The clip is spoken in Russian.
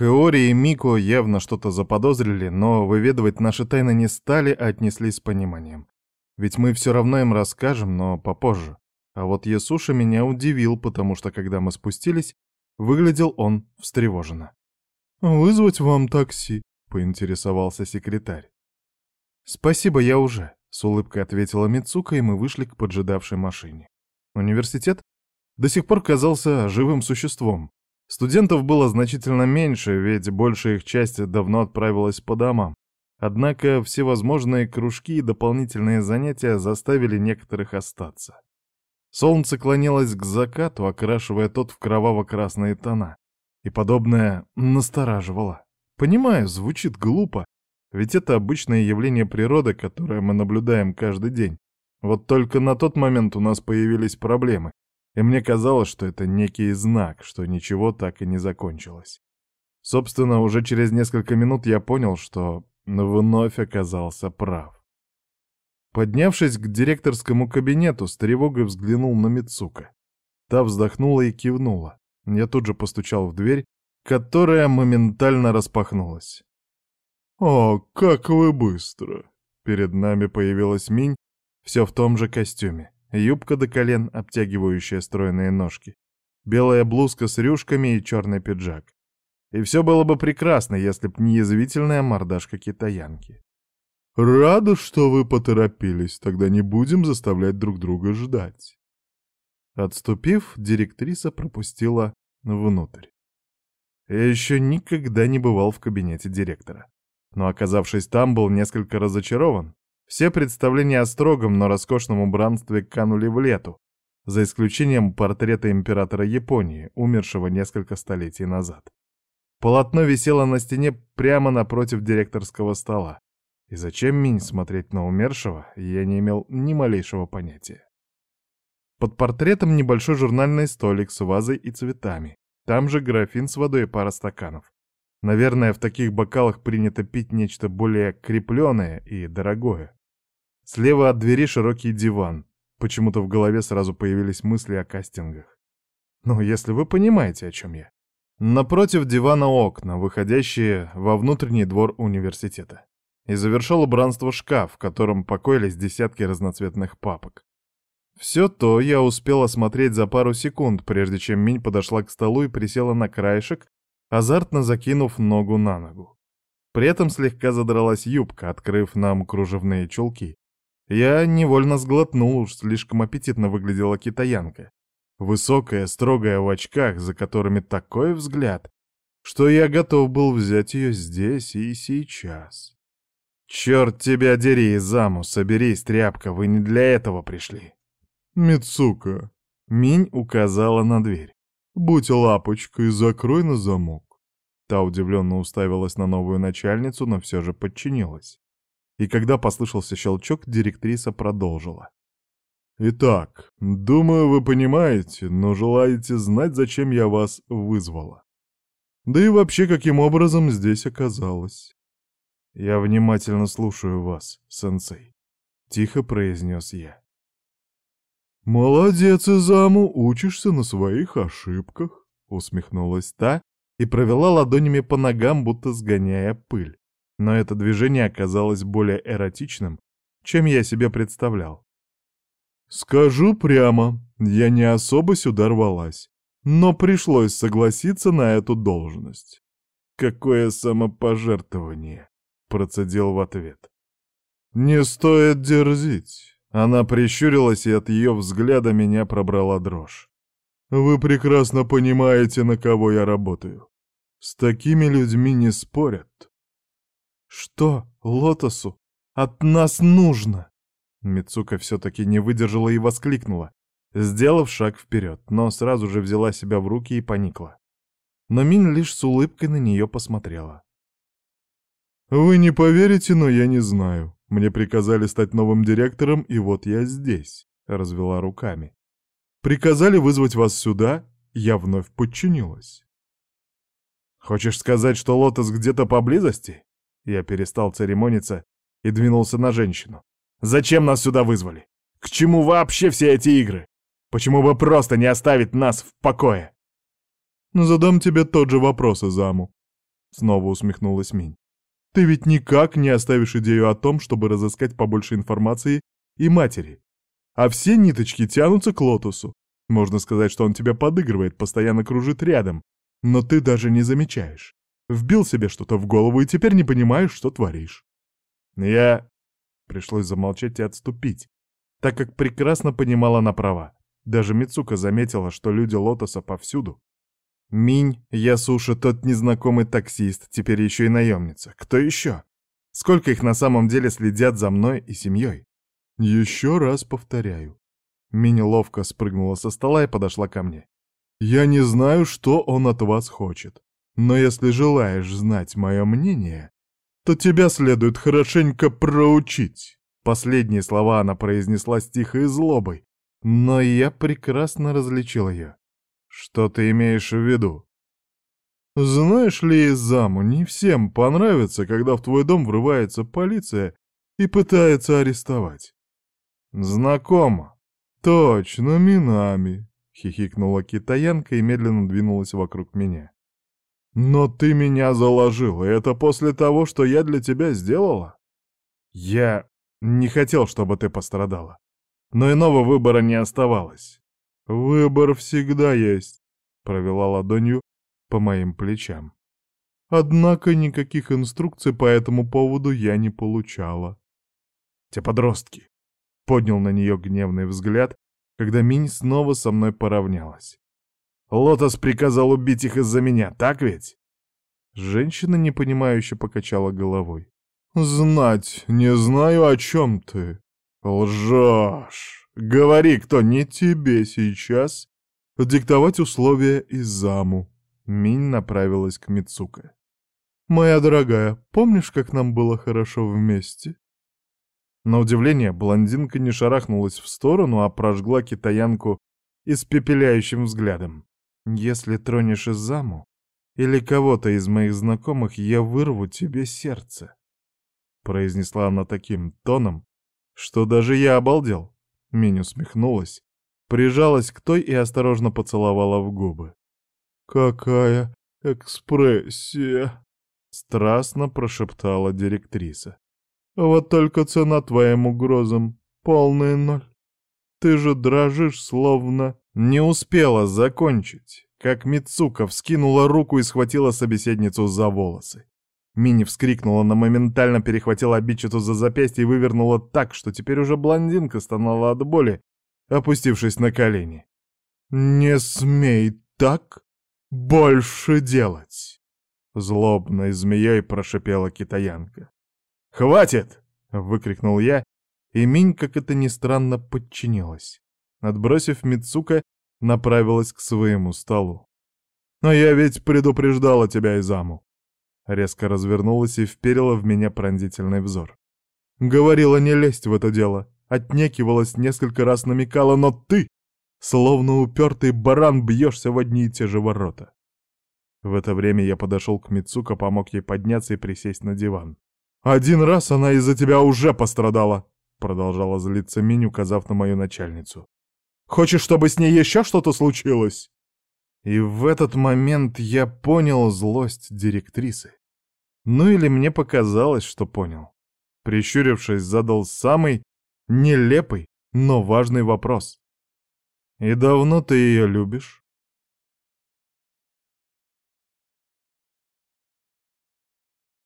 Каори и Мико явно что-то заподозрили, но выведывать наши тайны не стали, а отнеслись с пониманием. Ведь мы все равно им расскажем, но попозже. А вот Ясуша меня удивил, потому что когда мы спустились, выглядел он встревоженно. «Вызвать вам такси?» — поинтересовался секретарь. «Спасибо, я уже», — с улыбкой ответила Мицука, и мы вышли к поджидавшей машине. Университет до сих пор казался живым существом. Студентов было значительно меньше, ведь большая их часть давно отправилась по домам. Однако всевозможные кружки и дополнительные занятия заставили некоторых остаться. Солнце клонилось к закату, окрашивая тот в кроваво-красные тона. И подобное настораживало. Понимаю, звучит глупо, ведь это обычное явление природы, которое мы наблюдаем каждый день. Вот только на тот момент у нас появились проблемы, и мне казалось, что это некий знак, что ничего так и не закончилось. Собственно, уже через несколько минут я понял, что вновь оказался прав. Поднявшись к директорскому кабинету, с тревогой взглянул на Мицука. Та вздохнула и кивнула. Я тут же постучал в дверь, которая моментально распахнулась. «О, как вы быстро!» Перед нами появилась Минь, все в том же костюме. Юбка до колен, обтягивающая стройные ножки. Белая блузка с рюшками и черный пиджак. И все было бы прекрасно, если б не язвительная мордашка китаянки. «Рада, что вы поторопились, тогда не будем заставлять друг друга ждать». Отступив, директриса пропустила внутрь. Я еще никогда не бывал в кабинете директора но, оказавшись там, был несколько разочарован. Все представления о строгом, но роскошном убранстве канули в лету, за исключением портрета императора Японии, умершего несколько столетий назад. Полотно висело на стене прямо напротив директорского стола. И зачем Минь смотреть на умершего, я не имел ни малейшего понятия. Под портретом небольшой журнальный столик с вазой и цветами. Там же графин с водой и пара стаканов. Наверное, в таких бокалах принято пить нечто более крепленное и дорогое. Слева от двери широкий диван. Почему-то в голове сразу появились мысли о кастингах. Ну, если вы понимаете, о чем я. Напротив дивана окна, выходящие во внутренний двор университета. И завершал убранство шкаф, в котором покоились десятки разноцветных папок. Все то я успел осмотреть за пару секунд, прежде чем Минь подошла к столу и присела на краешек, азартно закинув ногу на ногу. При этом слегка задралась юбка, открыв нам кружевные чулки. Я невольно сглотнул, уж слишком аппетитно выглядела китаянка. Высокая, строгая в очках, за которыми такой взгляд, что я готов был взять ее здесь и сейчас. «Черт тебя дери, Заму, соберись, тряпка, вы не для этого пришли». «Мицука», — Минь указала на дверь. «Будь лапочкой, закрой на замок». Та удивленно уставилась на новую начальницу, но все же подчинилась. И когда послышался щелчок, директриса продолжила. «Итак, думаю, вы понимаете, но желаете знать, зачем я вас вызвала. Да и вообще, каким образом здесь оказалась». «Я внимательно слушаю вас, сенсей», — тихо произнес я. «Молодец, Изаму, учишься на своих ошибках», — усмехнулась та и провела ладонями по ногам, будто сгоняя пыль. Но это движение оказалось более эротичным, чем я себе представлял. «Скажу прямо, я не особо сюда рвалась, но пришлось согласиться на эту должность». «Какое самопожертвование!» — процедил в ответ. «Не стоит дерзить. Она прищурилась, и от ее взгляда меня пробрала дрожь. «Вы прекрасно понимаете, на кого я работаю. С такими людьми не спорят». «Что, Лотосу, от нас нужно?» Мицука все-таки не выдержала и воскликнула, сделав шаг вперед, но сразу же взяла себя в руки и поникла. Но Мин лишь с улыбкой на нее посмотрела. «Вы не поверите, но я не знаю. Мне приказали стать новым директором, и вот я здесь», — развела руками. «Приказали вызвать вас сюда, я вновь подчинилась». «Хочешь сказать, что Лотос где-то поблизости?» Я перестал церемониться и двинулся на женщину. «Зачем нас сюда вызвали? К чему вообще все эти игры? Почему бы просто не оставить нас в покое?» «Задам тебе тот же вопрос, Изаму. — снова усмехнулась Минь. «Ты ведь никак не оставишь идею о том, чтобы разыскать побольше информации и матери. А все ниточки тянутся к Лотосу. Можно сказать, что он тебя подыгрывает, постоянно кружит рядом. Но ты даже не замечаешь. Вбил себе что-то в голову и теперь не понимаешь, что творишь. Я... Пришлось замолчать и отступить, так как прекрасно понимала на права. Даже Мицука заметила, что люди Лотоса повсюду. Минь, Ясуша, тот незнакомый таксист, теперь еще и наемница. Кто еще? Сколько их на самом деле следят за мной и семьей? Еще раз повторяю. Минь ловко спрыгнула со стола и подошла ко мне. Я не знаю, что он от вас хочет. Но если желаешь знать мое мнение, то тебя следует хорошенько проучить. Последние слова она произнесла с тихой злобой, но я прекрасно различил ее. Что ты имеешь в виду? Знаешь ли, заму не всем понравится, когда в твой дом врывается полиция и пытается арестовать. Знакомо. Точно, Минами, хихикнула китаянка и медленно двинулась вокруг меня. Но ты меня заложил, и это после того, что я для тебя сделала? Я не хотел, чтобы ты пострадала. Но иного выбора не оставалось. Выбор всегда есть, провела ладонью по моим плечам. Однако никаких инструкций по этому поводу я не получала. Те подростки. Поднял на нее гневный взгляд, когда Минь снова со мной поравнялась. Лотос приказал убить их из-за меня, так ведь? Женщина непонимающе покачала головой. «Знать не знаю, о чем ты. Лжешь. Говори, кто не тебе сейчас диктовать условия из заму». Минь направилась к Мицука. «Моя дорогая, помнишь, как нам было хорошо вместе?» На удивление, блондинка не шарахнулась в сторону, а прожгла китаянку испепеляющим взглядом. «Если тронешь из заму или кого-то из моих знакомых, я вырву тебе сердце». Произнесла она таким тоном, что даже я обалдел. Минь усмехнулась, прижалась к той и осторожно поцеловала в губы. «Какая экспрессия!» — страстно прошептала директриса. «Вот только цена твоим угрозам — полный ноль. Ты же дрожишь, словно...» Не успела закончить, как Мицука вскинула руку и схватила собеседницу за волосы. Мини вскрикнула, но моментально перехватила обидчицу за запястье и вывернула так, что теперь уже блондинка стонала от боли, опустившись на колени. «Не смей так больше делать!» Злобной змеей прошипела китаянка. «Хватит!» — выкрикнул я, и Минь, как это ни странно, подчинилась. Отбросив Мицука, направилась к своему столу. «Но я ведь предупреждала тебя, Изаму!» Резко развернулась и вперила в меня пронзительный взор. Говорила не лезть в это дело, отнекивалась, несколько раз намекала, но ты, словно упертый баран, бьешься в одни и те же ворота. В это время я подошел к Мицука, помог ей подняться и присесть на диван. «Один раз она из-за тебя уже пострадала!» Продолжала злиться Минь, указав на мою начальницу. «Хочешь, чтобы с ней еще что-то случилось?» И в этот момент я понял злость директрисы. Ну или мне показалось, что понял. Прищурившись, задал самый нелепый, но важный вопрос. «И давно ты ее любишь?»